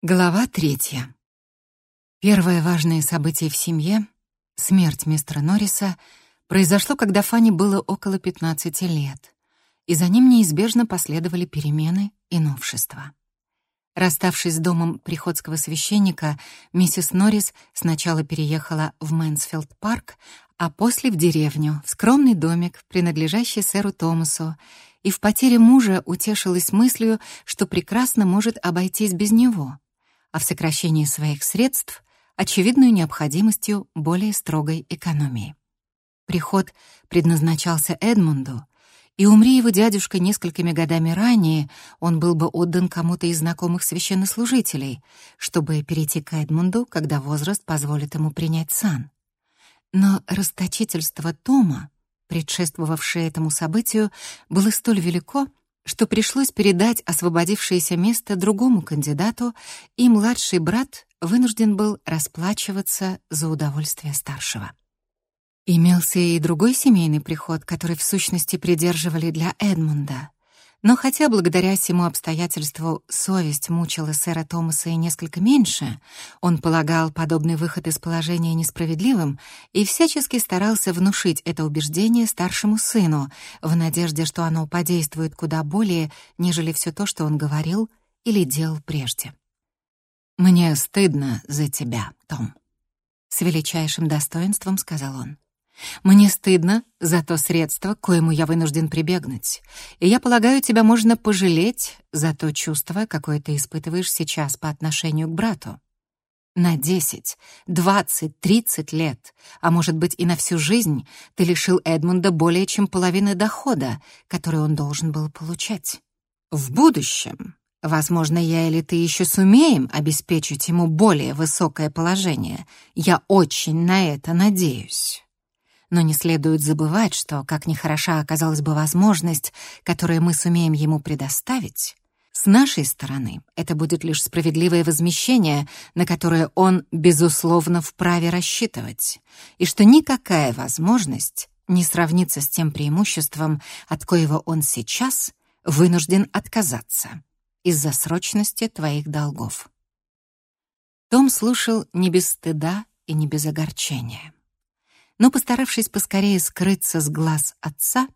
Глава третья. Первое важное событие в семье, смерть мистера Норриса, произошло, когда Фанни было около 15 лет, и за ним неизбежно последовали перемены и новшества. Расставшись с домом приходского священника, миссис Норрис сначала переехала в Мэнсфилд-парк, а после в деревню, в скромный домик, принадлежащий сэру Томасу, и в потере мужа утешилась мыслью, что прекрасно может обойтись без него — а в сокращении своих средств очевидную необходимостью более строгой экономии. Приход предназначался Эдмунду, и умри его дядюшка несколькими годами ранее, он был бы отдан кому-то из знакомых священнослужителей, чтобы перейти к Эдмунду, когда возраст позволит ему принять сан. Но расточительство Тома, предшествовавшее этому событию, было столь велико, что пришлось передать освободившееся место другому кандидату, и младший брат вынужден был расплачиваться за удовольствие старшего. Имелся и другой семейный приход, который в сущности придерживали для Эдмунда. Но хотя благодаря всему обстоятельству совесть мучила сэра Томаса и несколько меньше, он полагал подобный выход из положения несправедливым и всячески старался внушить это убеждение старшему сыну, в надежде, что оно подействует куда более, нежели все то, что он говорил или делал прежде. «Мне стыдно за тебя, Том», — с величайшим достоинством сказал он. Мне стыдно за то средство, к коему я вынужден прибегнуть, и я полагаю, тебя можно пожалеть за то чувство, какое ты испытываешь сейчас по отношению к брату. На десять, двадцать, тридцать лет, а может быть и на всю жизнь, ты лишил Эдмунда более чем половины дохода, который он должен был получать. В будущем, возможно, я или ты еще сумеем обеспечить ему более высокое положение. Я очень на это надеюсь. Но не следует забывать, что, как ни хороша оказалась бы возможность, которую мы сумеем ему предоставить, с нашей стороны это будет лишь справедливое возмещение, на которое он, безусловно, вправе рассчитывать, и что никакая возможность не сравнится с тем преимуществом, от коего он сейчас вынужден отказаться из-за срочности твоих долгов. Том слушал не без стыда и не без огорчения но, постаравшись поскорее скрыться с глаз отца,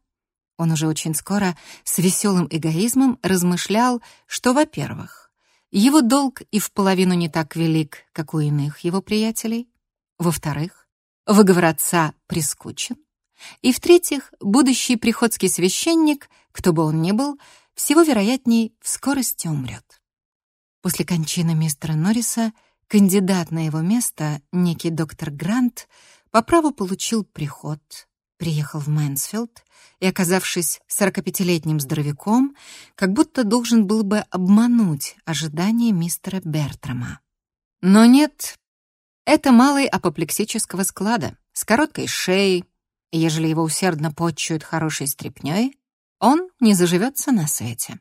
он уже очень скоро с веселым эгоизмом размышлял, что, во-первых, его долг и в половину не так велик, как у иных его приятелей, во-вторых, выговор отца прискучен, и, в-третьих, будущий приходский священник, кто бы он ни был, всего вероятней в скорости умрет. После кончины мистера Норриса кандидат на его место, некий доктор Грант, по праву получил приход, приехал в Мэнсфилд и, оказавшись сорокапятилетним здоровяком, как будто должен был бы обмануть ожидания мистера Бертрама. Но нет, это малый апоплексического склада, с короткой шеей, и ежели его усердно подчуют хорошей стряпнёй, он не заживется на свете.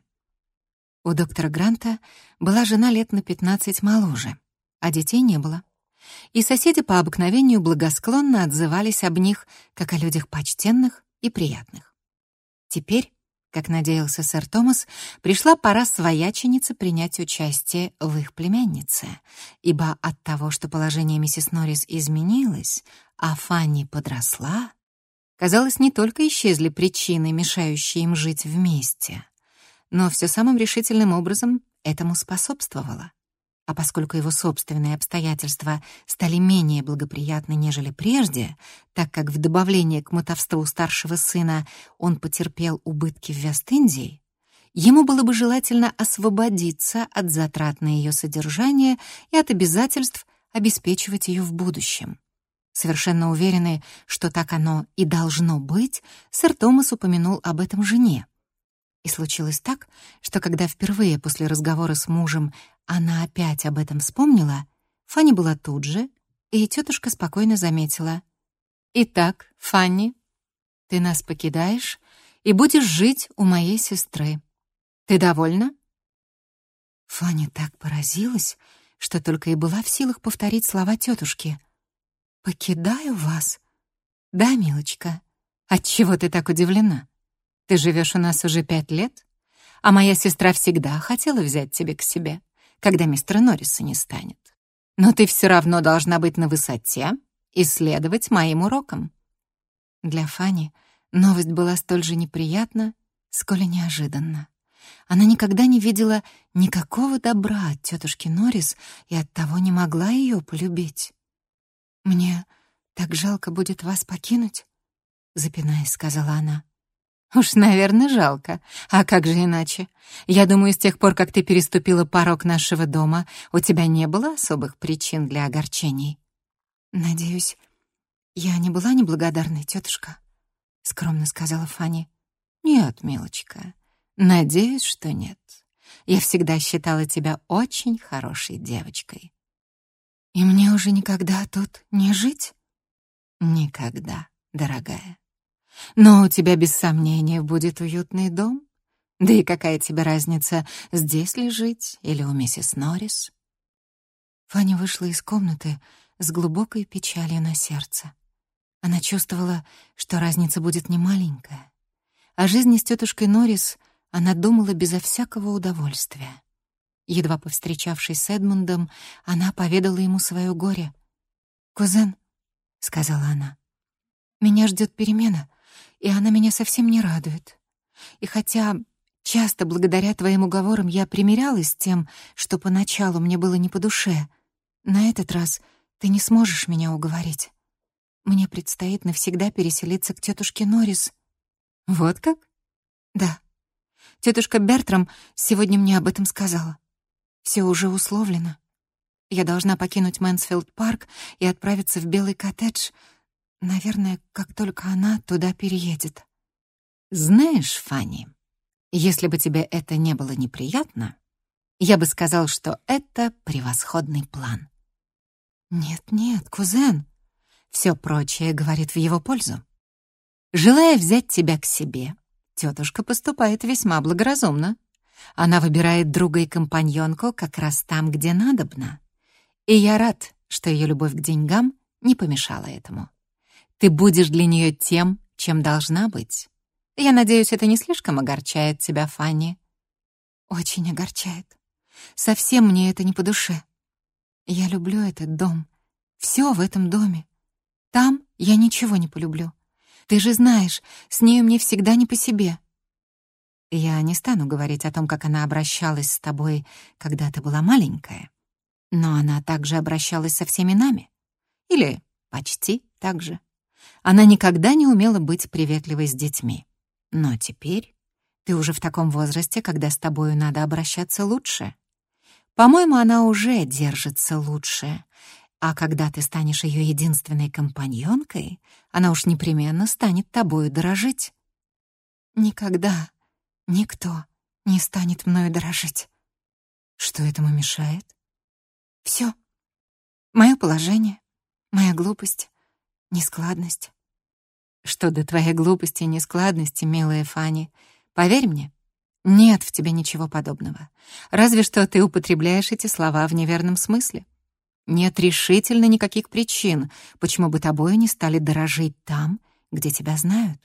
У доктора Гранта была жена лет на пятнадцать моложе, а детей не было и соседи по обыкновению благосклонно отзывались об них как о людях почтенных и приятных. Теперь, как надеялся сэр Томас, пришла пора свояченицы принять участие в их племяннице, ибо от того, что положение миссис Норрис изменилось, а Фанни подросла, казалось, не только исчезли причины, мешающие им жить вместе, но все самым решительным образом этому способствовало. А поскольку его собственные обстоятельства стали менее благоприятны, нежели прежде, так как в добавление к мотовству старшего сына он потерпел убытки в Вест-Индии, ему было бы желательно освободиться от затрат на ее содержание и от обязательств обеспечивать ее в будущем. Совершенно уверенный, что так оно и должно быть, сэр Томас упомянул об этом жене. И случилось так, что когда впервые после разговора с мужем она опять об этом вспомнила, Фанни была тут же, и тетушка спокойно заметила. «Итак, Фанни, ты нас покидаешь и будешь жить у моей сестры. Ты довольна?» Фанни так поразилась, что только и была в силах повторить слова тетушки. «Покидаю вас?» «Да, милочка. Отчего ты так удивлена?» Ты живешь у нас уже пять лет, а моя сестра всегда хотела взять тебя к себе. когда мистера Норриса не станет. Но ты все равно должна быть на высоте и следовать моим урокам». Для Фани новость была столь же неприятна, сколь и неожиданна. Она никогда не видела никакого добра от тетушки Норрис и оттого не могла ее полюбить. «Мне так жалко будет вас покинуть», — запинаясь, сказала она. «Уж, наверное, жалко. А как же иначе? Я думаю, с тех пор, как ты переступила порог нашего дома, у тебя не было особых причин для огорчений». «Надеюсь, я не была неблагодарной, тетушка», — скромно сказала Фанни. «Нет, милочка, надеюсь, что нет. Я всегда считала тебя очень хорошей девочкой». «И мне уже никогда тут не жить?» «Никогда, дорогая. Но у тебя без сомнения будет уютный дом. Да и какая тебе разница, здесь ли жить или у миссис Норрис?» Фанни вышла из комнаты с глубокой печалью на сердце. Она чувствовала, что разница будет немаленькая. О жизни с тетушкой Норрис она думала безо всякого удовольствия. Едва повстречавшись с Эдмундом, она поведала ему свое горе. «Кузен», — сказала она, — «меня ждет перемена и она меня совсем не радует. И хотя часто благодаря твоим уговорам я примирялась с тем, что поначалу мне было не по душе, на этот раз ты не сможешь меня уговорить. Мне предстоит навсегда переселиться к тетушке Норрис. Вот как? Да. Тетушка Бертрам сегодня мне об этом сказала. Все уже условлено. Я должна покинуть Мэнсфилд парк и отправиться в Белый коттедж — Наверное, как только она туда переедет. Знаешь, Фанни, если бы тебе это не было неприятно, я бы сказал, что это превосходный план. Нет-нет, кузен. Все прочее говорит в его пользу. Желая взять тебя к себе, тетушка поступает весьма благоразумно. Она выбирает друга и компаньонку как раз там, где надобно. И я рад, что ее любовь к деньгам не помешала этому. Ты будешь для нее тем, чем должна быть. Я надеюсь, это не слишком огорчает тебя, Фанни. Очень огорчает. Совсем мне это не по душе. Я люблю этот дом. Все в этом доме. Там я ничего не полюблю. Ты же знаешь, с нею мне всегда не по себе. Я не стану говорить о том, как она обращалась с тобой, когда ты была маленькая. Но она также обращалась со всеми нами. Или почти так же. Она никогда не умела быть приветливой с детьми. Но теперь ты уже в таком возрасте, когда с тобою надо обращаться лучше. По-моему, она уже держится лучше. А когда ты станешь ее единственной компаньонкой, она уж непременно станет тобою дорожить. Никогда никто не станет мною дорожить. Что этому мешает? Все. Мое положение, моя глупость, Нескладность. Что до твоей глупости и нескладности, милая Фанни, поверь мне, нет в тебе ничего подобного. Разве что ты употребляешь эти слова в неверном смысле. Нет решительно никаких причин, почему бы тобою не стали дорожить там, где тебя знают.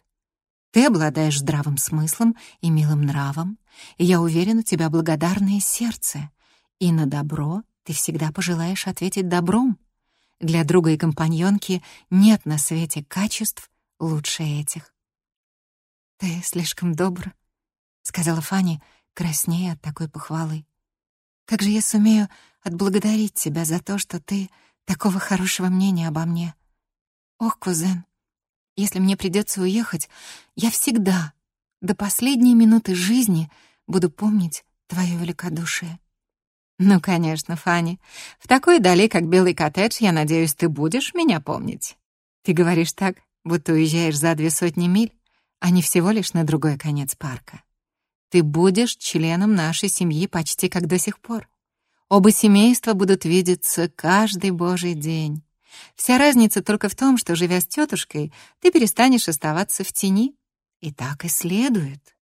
Ты обладаешь здравым смыслом и милым нравом, и я уверен, у тебя благодарное сердце, и на добро ты всегда пожелаешь ответить добром. Для друга и компаньонки нет на свете качеств лучше этих. «Ты слишком добр», — сказала Фанни, краснея от такой похвалы. «Как же я сумею отблагодарить тебя за то, что ты такого хорошего мнения обо мне? Ох, кузен, если мне придется уехать, я всегда, до последней минуты жизни, буду помнить твое великодушие. «Ну, конечно, Фанни. В такой дали, как Белый коттедж, я надеюсь, ты будешь меня помнить. Ты говоришь так, будто уезжаешь за две сотни миль, а не всего лишь на другой конец парка. Ты будешь членом нашей семьи почти как до сих пор. Оба семейства будут видеться каждый божий день. Вся разница только в том, что, живя с тетушкой, ты перестанешь оставаться в тени. И так и следует.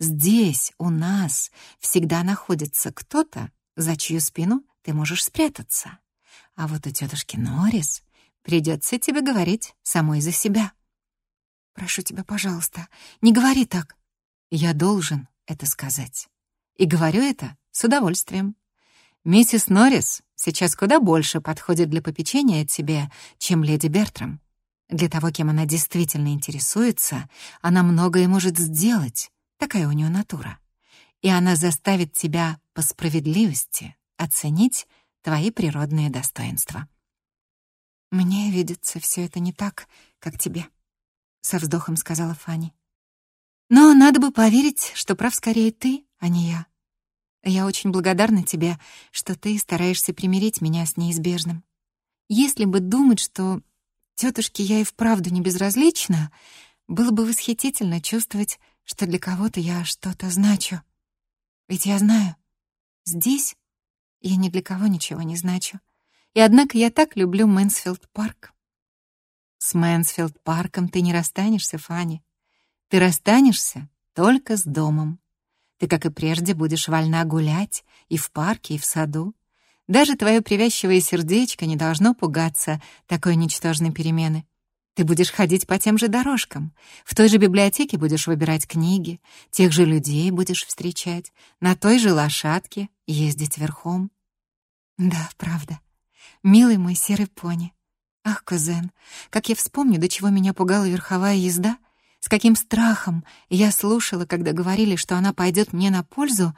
Здесь, у нас, всегда находится кто-то, за чью спину ты можешь спрятаться. А вот у тетушки Норрис придется тебе говорить самой за себя. Прошу тебя, пожалуйста, не говори так. Я должен это сказать. И говорю это с удовольствием. Миссис Норрис сейчас куда больше подходит для попечения тебе, чем леди Бертрам. Для того, кем она действительно интересуется, она многое может сделать, такая у нее натура. И она заставит тебя по справедливости оценить твои природные достоинства. «Мне видится все это не так, как тебе», — со вздохом сказала Фанни. «Но надо бы поверить, что прав скорее ты, а не я. Я очень благодарна тебе, что ты стараешься примирить меня с неизбежным. Если бы думать, что тетушке я и вправду не безразлична, было бы восхитительно чувствовать, что для кого-то я что-то значу. Ведь я знаю, здесь я ни для кого ничего не значу. И однако я так люблю Мэнсфилд-парк. С Мэнсфилд-парком ты не расстанешься, Фанни. Ты расстанешься только с домом. Ты, как и прежде, будешь вольна гулять и в парке, и в саду. Даже твое привязчивое сердечко не должно пугаться такой ничтожной перемены. Ты будешь ходить по тем же дорожкам, в той же библиотеке будешь выбирать книги, тех же людей будешь встречать, на той же лошадке ездить верхом. Да, правда. Милый мой серый пони. Ах, кузен, как я вспомню, до чего меня пугала верховая езда — с каким страхом я слушала, когда говорили, что она пойдет мне на пользу.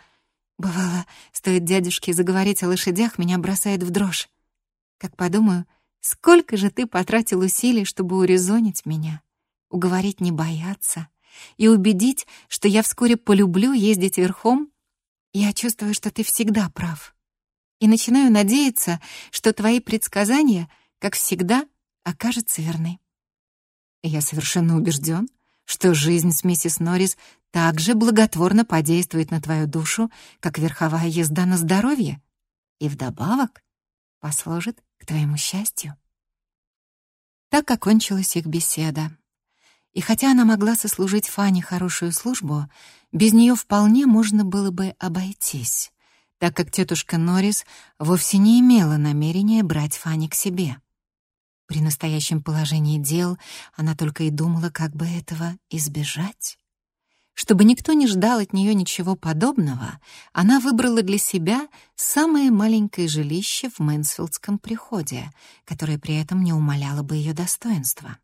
Бывало, стоит дядюшке заговорить о лошадях, меня бросает в дрожь. Как подумаю, сколько же ты потратил усилий, чтобы урезонить меня, уговорить не бояться и убедить, что я вскоре полюблю ездить верхом, я чувствую, что ты всегда прав. И начинаю надеяться, что твои предсказания, как всегда, окажутся верны. Я совершенно убежден, что жизнь с миссис Норрис также благотворно подействует на твою душу, как верховая езда на здоровье, и вдобавок послужит к твоему счастью. Так окончилась их беседа. И хотя она могла сослужить Фане хорошую службу, без нее вполне можно было бы обойтись, так как тетушка Норрис вовсе не имела намерения брать Фани к себе. При настоящем положении дел она только и думала, как бы этого избежать. Чтобы никто не ждал от нее ничего подобного, она выбрала для себя самое маленькое жилище в Мэнсфилдском приходе, которое при этом не умаляло бы ее достоинства.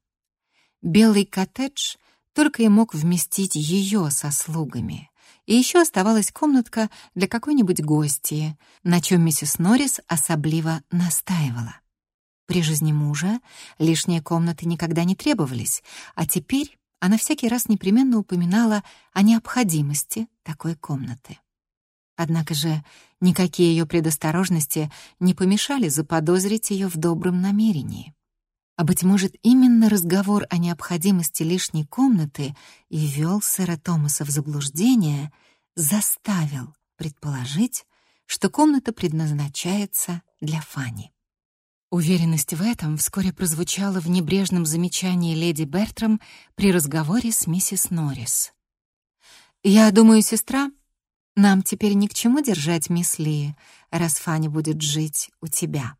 Белый коттедж только и мог вместить ее со слугами, и еще оставалась комнатка для какой-нибудь гостьи, на чем миссис Норрис особливо настаивала. При жизни мужа лишние комнаты никогда не требовались, а теперь она всякий раз непременно упоминала о необходимости такой комнаты. Однако же никакие ее предосторожности не помешали заподозрить ее в добром намерении. А, быть может, именно разговор о необходимости лишней комнаты и ввел сэра Томаса в заблуждение, заставил предположить, что комната предназначается для Фани. Уверенность в этом вскоре прозвучала в небрежном замечании леди Бертрам при разговоре с миссис Норрис. «Я думаю, сестра, нам теперь ни к чему держать мисс Ли, раз Фанни будет жить у тебя».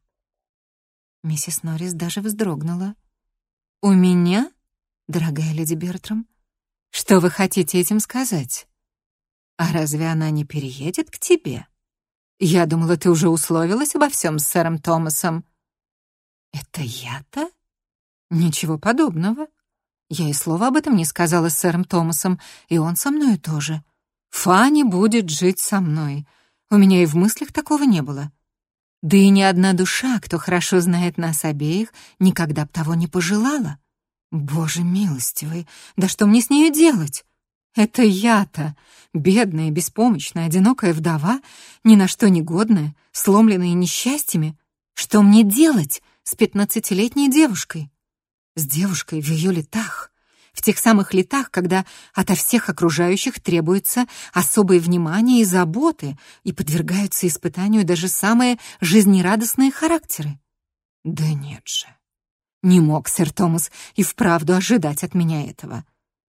Миссис Норрис даже вздрогнула. «У меня, дорогая леди Бертрам? Что вы хотите этим сказать? А разве она не переедет к тебе? Я думала, ты уже условилась обо всем с сэром Томасом». «Это я-то?» «Ничего подобного. Я и слова об этом не сказала с сэром Томасом, и он со мной тоже. Фанни будет жить со мной. У меня и в мыслях такого не было. Да и ни одна душа, кто хорошо знает нас обеих, никогда б того не пожелала. Боже милостивый, да что мне с нею делать? Это я-то, бедная, беспомощная, одинокая вдова, ни на что не годная, сломленная несчастьями. Что мне делать? С пятнадцатилетней девушкой. С девушкой в ее летах, в тех самых летах, когда ото всех окружающих требуется особое внимание и заботы и подвергаются испытанию даже самые жизнерадостные характеры. Да нет же. Не мог сэр Томас и вправду ожидать от меня этого.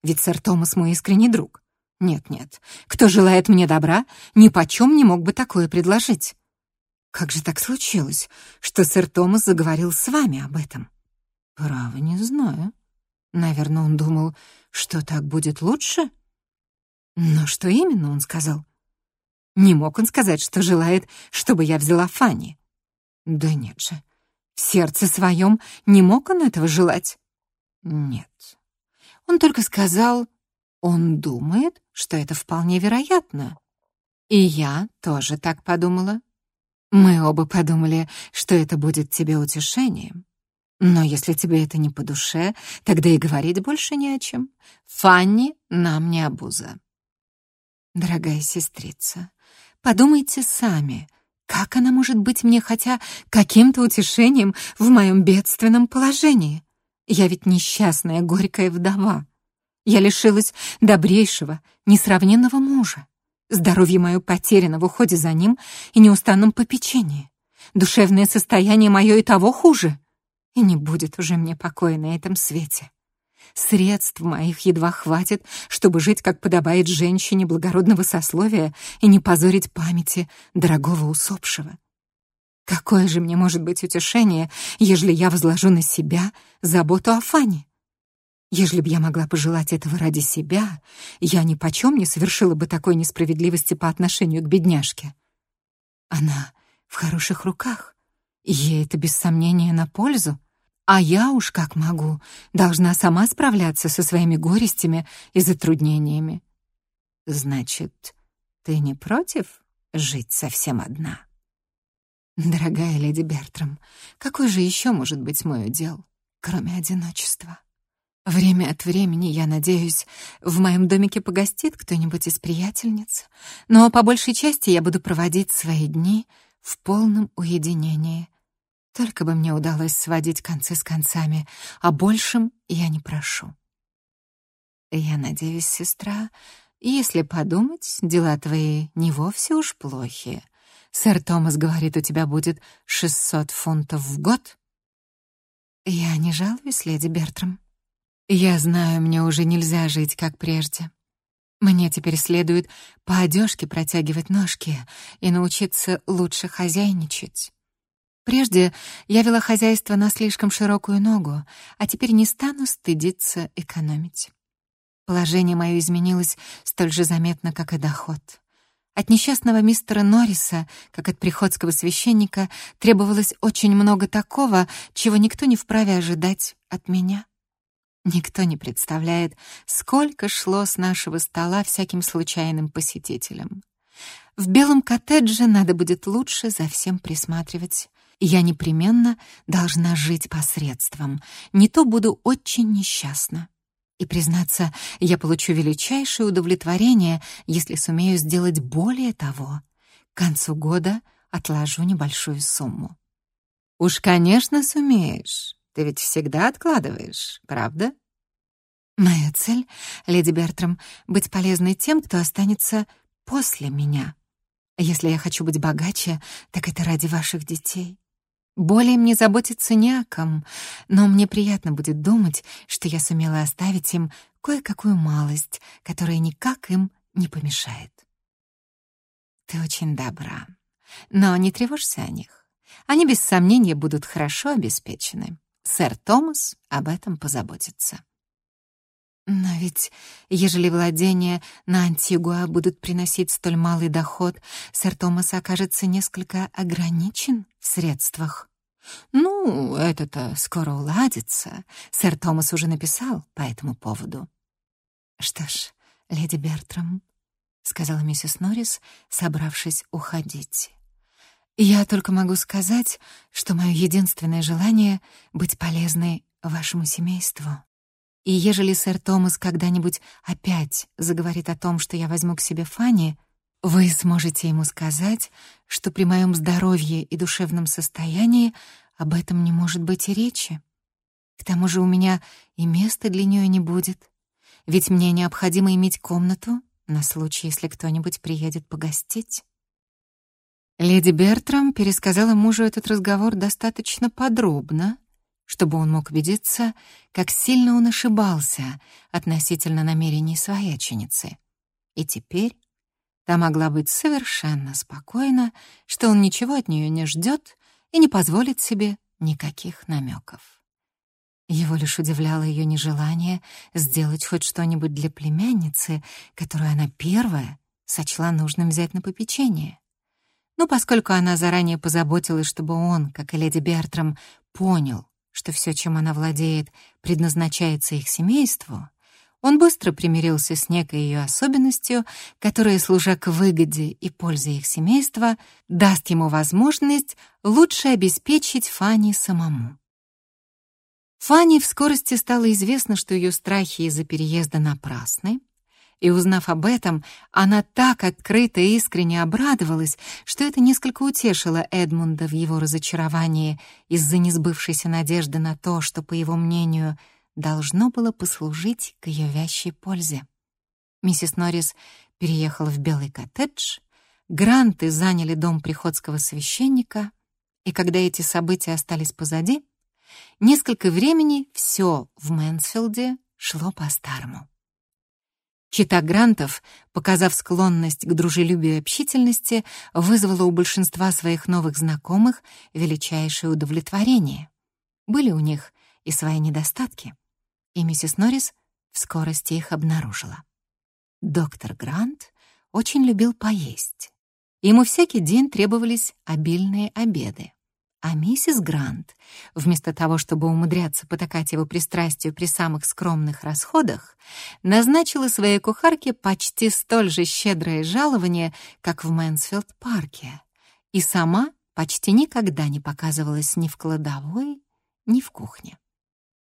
Ведь сэр Томас мой искренний друг. Нет-нет, кто желает мне добра, ни почем не мог бы такое предложить. Как же так случилось, что сэр Томас заговорил с вами об этом? Право, не знаю. Наверное, он думал, что так будет лучше. Но что именно он сказал? Не мог он сказать, что желает, чтобы я взяла Фанни. Да нет же, в сердце своем не мог он этого желать. Нет. Он только сказал, он думает, что это вполне вероятно. И я тоже так подумала. Мы оба подумали, что это будет тебе утешением. Но если тебе это не по душе, тогда и говорить больше не о чем. Фанни нам не обуза. Дорогая сестрица, подумайте сами, как она может быть мне хотя каким-то утешением в моем бедственном положении? Я ведь несчастная, горькая вдова. Я лишилась добрейшего, несравненного мужа. Здоровье мое потеряно в уходе за ним и неустанном попечении. Душевное состояние мое и того хуже. И не будет уже мне покоя на этом свете. Средств моих едва хватит, чтобы жить, как подобает женщине благородного сословия и не позорить памяти дорогого усопшего. Какое же мне может быть утешение, ежели я возложу на себя заботу о Фане? Ежели б я могла пожелать этого ради себя, я ни почем не совершила бы такой несправедливости по отношению к бедняжке. Она в хороших руках, ей это без сомнения на пользу. А я уж как могу, должна сама справляться со своими горестями и затруднениями. Значит, ты не против жить совсем одна? Дорогая леди Бертрам, какой же еще может быть мой удел, кроме одиночества? Время от времени, я надеюсь, в моем домике погостит кто-нибудь из приятельниц, но по большей части я буду проводить свои дни в полном уединении, только бы мне удалось сводить концы с концами, а большим я не прошу. Я надеюсь, сестра, если подумать, дела твои не вовсе уж плохие. Сэр Томас говорит, у тебя будет 600 фунтов в год. Я не жалуюсь, леди Бертрам. Я знаю, мне уже нельзя жить, как прежде. Мне теперь следует по одежке протягивать ножки и научиться лучше хозяйничать. Прежде я вела хозяйство на слишком широкую ногу, а теперь не стану стыдиться экономить. Положение мое изменилось столь же заметно, как и доход. От несчастного мистера Норриса, как от приходского священника, требовалось очень много такого, чего никто не вправе ожидать от меня. Никто не представляет, сколько шло с нашего стола всяким случайным посетителям. В белом коттедже надо будет лучше за всем присматривать я непременно должна жить посредством, не то буду очень несчастна. И, признаться, я получу величайшее удовлетворение, если сумею сделать более того. К концу года отложу небольшую сумму. Уж, конечно, сумеешь. Ты ведь всегда откладываешь, правда? Моя цель, леди Бертрам, быть полезной тем, кто останется после меня. Если я хочу быть богаче, так это ради ваших детей. Более мне заботиться не о ком, но мне приятно будет думать, что я сумела оставить им кое-какую малость, которая никак им не помешает. Ты очень добра, но не тревожься о них. Они без сомнения будут хорошо обеспечены. Сэр Томас об этом позаботится. Но ведь, ежели владения на Антигуа будут приносить столь малый доход, сэр Томас окажется несколько ограничен в средствах. Ну, это-то скоро уладится. Сэр Томас уже написал по этому поводу. Что ж, леди Бертрам, сказала миссис Норрис, собравшись уходить. Я только могу сказать, что мое единственное желание — быть полезной вашему семейству. И ежели сэр Томас когда-нибудь опять заговорит о том, что я возьму к себе Фанни, вы сможете ему сказать, что при моем здоровье и душевном состоянии об этом не может быть и речи. К тому же у меня и места для нее не будет, ведь мне необходимо иметь комнату на случай, если кто-нибудь приедет погостить. Леди Бертрам пересказала мужу этот разговор достаточно подробно, чтобы он мог убедиться, как сильно он ошибался относительно намерений свояченицы. И теперь та могла быть совершенно спокойна, что он ничего от нее не ждет и не позволит себе никаких намеков. Его лишь удивляло ее нежелание сделать хоть что-нибудь для племянницы, которую она первая сочла нужным взять на попечение. Но поскольку она заранее позаботилась, чтобы он, как и леди Бертрам, понял, что все, чем она владеет, предназначается их семейству, он быстро примирился с некой ее особенностью, которая, служа к выгоде и пользе их семейства, даст ему возможность лучше обеспечить Фанни самому. Фанни в скорости стало известно, что ее страхи из-за переезда напрасны, и, узнав об этом, она так открыто и искренне обрадовалась, что это несколько утешило Эдмунда в его разочаровании из-за несбывшейся надежды на то, что, по его мнению, должно было послужить к ее вящей пользе. Миссис Норрис переехала в белый коттедж, гранты заняли дом приходского священника, и когда эти события остались позади, несколько времени все в Мэнсфилде шло по-старому. Чита Грантов, показав склонность к дружелюбию и общительности, вызвала у большинства своих новых знакомых величайшее удовлетворение. Были у них и свои недостатки, и миссис Норрис в скорости их обнаружила. Доктор Грант очень любил поесть. Ему всякий день требовались обильные обеды. А миссис Грант, вместо того, чтобы умудряться потакать его пристрастию при самых скромных расходах, назначила своей кухарке почти столь же щедрое жалование, как в Мэнсфилд-парке, и сама почти никогда не показывалась ни в кладовой, ни в кухне.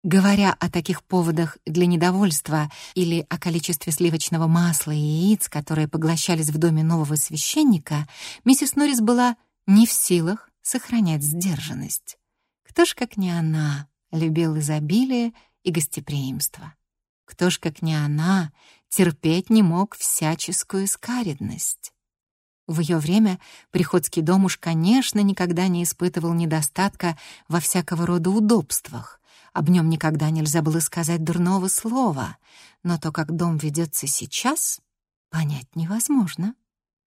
Говоря о таких поводах для недовольства или о количестве сливочного масла и яиц, которые поглощались в доме нового священника, миссис Норрис была не в силах сохранять сдержанность. Кто ж, как не она, любил изобилие и гостеприимство? Кто ж, как не она, терпеть не мог всяческую скаредность? В ее время приходский дом уж, конечно, никогда не испытывал недостатка во всякого рода удобствах. Об нем никогда нельзя было сказать дурного слова, но то, как дом ведется сейчас, понять невозможно.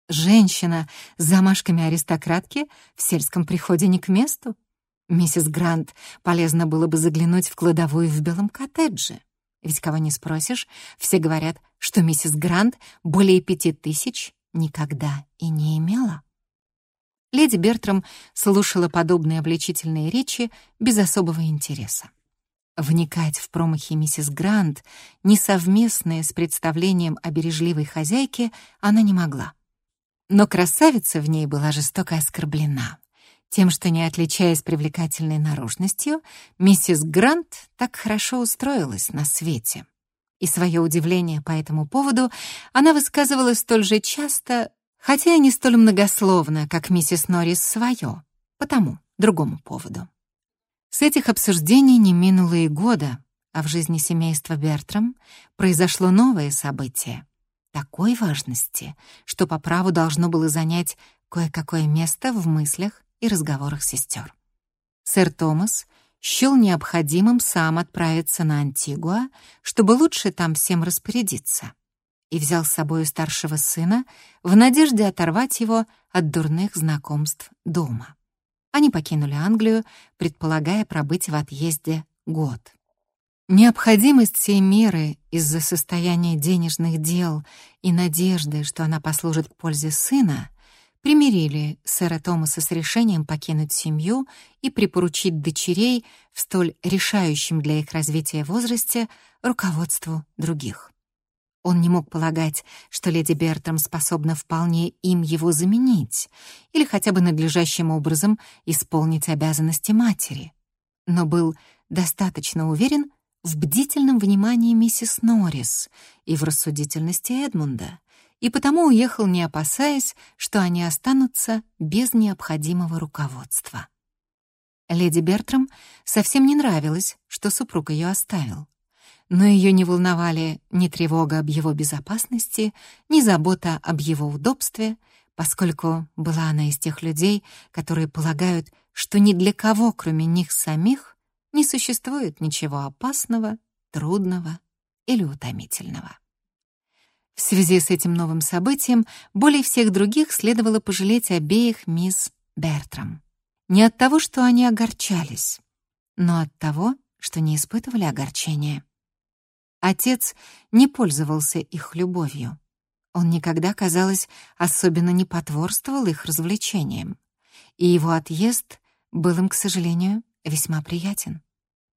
Женщина с замашками аристократки в сельском приходе не к месту. Миссис Грант полезно было бы заглянуть в кладовую в белом коттедже. Ведь кого не спросишь, все говорят, что миссис Грант более пяти тысяч никогда и не имела. Леди Бертрам слушала подобные обличительные речи без особого интереса. Вникать в промахи миссис Грант, несовместные с представлением о бережливой хозяйке, она не могла. Но красавица в ней была жестоко оскорблена. Тем, что, не отличаясь привлекательной наружностью, миссис Грант так хорошо устроилась на свете. И свое удивление по этому поводу она высказывала столь же часто, хотя и не столь многословно, как миссис Норрис свое, по тому, другому поводу. С этих обсуждений не минуло и года, а в жизни семейства Бертрам произошло новое событие такой важности, что по праву должно было занять кое-какое место в мыслях и разговорах сестер. Сэр Томас счел необходимым сам отправиться на Антигуа, чтобы лучше там всем распорядиться, и взял с собой старшего сына в надежде оторвать его от дурных знакомств дома. Они покинули Англию, предполагая пробыть в отъезде год. Необходимость всей меры из-за состояния денежных дел и надежды, что она послужит к пользе сына, примирили сэра Томаса с решением покинуть семью и припоручить дочерей в столь решающем для их развития возрасте руководству других. Он не мог полагать, что леди Бертрам способна вполне им его заменить или хотя бы надлежащим образом исполнить обязанности матери, но был достаточно уверен, в бдительном внимании миссис Норрис и в рассудительности Эдмунда, и потому уехал, не опасаясь, что они останутся без необходимого руководства. Леди Бертрам совсем не нравилось, что супруг ее оставил. Но ее не волновали ни тревога об его безопасности, ни забота об его удобстве, поскольку была она из тех людей, которые полагают, что ни для кого, кроме них самих, не существует ничего опасного, трудного или утомительного. В связи с этим новым событием более всех других следовало пожалеть обеих мисс Бертрам. Не от того, что они огорчались, но от того, что не испытывали огорчения. Отец не пользовался их любовью. Он никогда, казалось, особенно не потворствовал их развлечениям, и его отъезд был им, к сожалению, весьма приятен.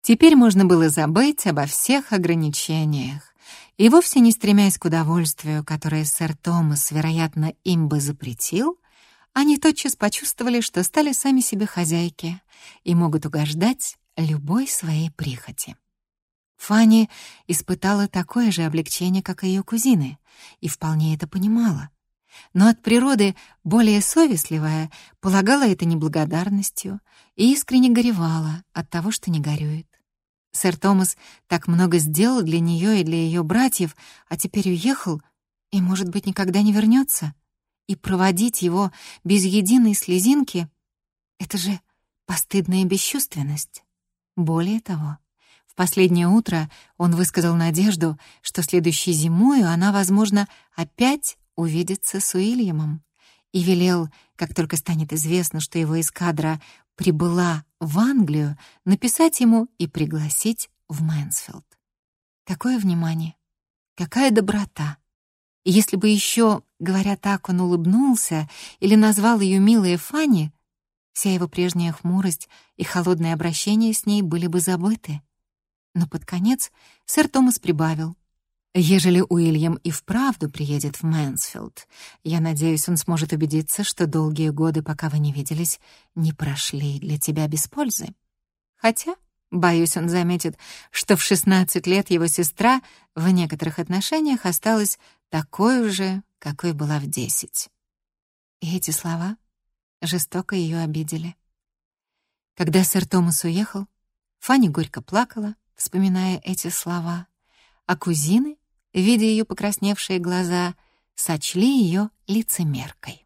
Теперь можно было забыть обо всех ограничениях, и вовсе не стремясь к удовольствию, которое сэр Томас, вероятно, им бы запретил, они тотчас почувствовали, что стали сами себе хозяйки и могут угождать любой своей прихоти. Фанни испытала такое же облегчение, как и ее кузины, и вполне это понимала. Но от природы более совестливая полагала это неблагодарностью и искренне горевала от того, что не горюет. Сэр Томас так много сделал для нее и для ее братьев, а теперь уехал и, может быть, никогда не вернется. И проводить его без единой слезинки — это же постыдная бесчувственность. Более того, в последнее утро он высказал надежду, что следующей зимою она, возможно, опять увидится с Уильямом, и велел, как только станет известно, что его эскадра прибыла в Англию, написать ему и пригласить в Мэнсфилд. Какое внимание, какая доброта! И если бы еще, говоря так, он улыбнулся или назвал ее милой Фанни, Вся его прежняя хмурость и холодное обращение с ней были бы забыты. Но под конец сэр Томас прибавил. «Ежели Уильям и вправду приедет в Мэнсфилд, я надеюсь, он сможет убедиться, что долгие годы, пока вы не виделись, не прошли для тебя без пользы. Хотя, боюсь, он заметит, что в 16 лет его сестра в некоторых отношениях осталась такой же, какой была в 10». И эти слова жестоко ее обидели. Когда сэр Томас уехал, Фанни горько плакала, вспоминая эти слова, а кузины, видя ее покрасневшие глаза, сочли ее лицемеркой.